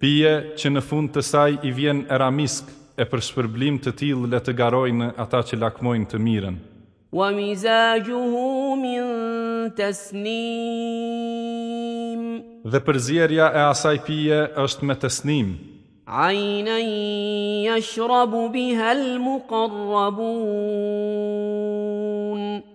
Pije që në fund të saj i vjen era misk e për shpërblim të tillë le të garojnë ata që lakmojnë të mirën. Wa mizajuhu min tasnim. Dhe përzierja e asaj pije është me tesnim. Aynan yashrabu biha al-muqarrabun.